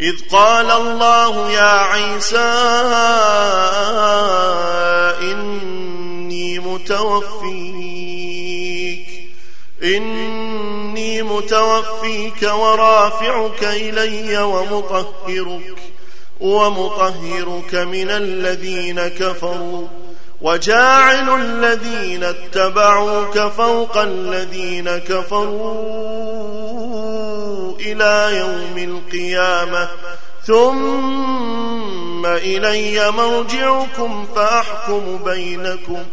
إذ قال الله يا عيسى إني متوفيك إني متوفيك ورافعك إلي ومطهرك ومطهرك من الذين كفروا وجاعل الذين اتبعوك فوق الذين كفروا. إلى يوم القيامة. ثم إلي مرجعكم فأحكم بينكم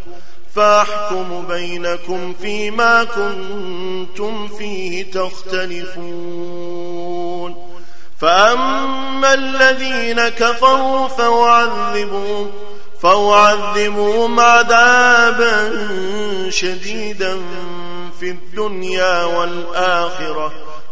فأحكم بينكم فيما كنتم فيه تختلفون. فأما الذين كفروا فأعذبهم فأعذبهم عذابا شديدا في الدنيا والآخرة.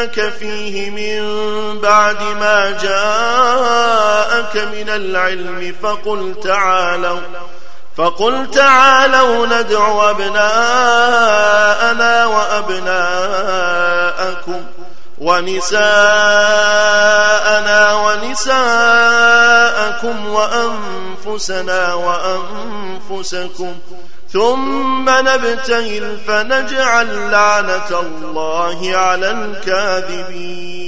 حاجك فيه من بعد ما جاءك من العلم فقل تعالوا فقل تعالوا ندع أبناءنا وأبناءكم ونساءنا ونساءكم وأنفسنا وأنفسكم ثم نبتهل فنجعل لعنة الله على الكاذبين.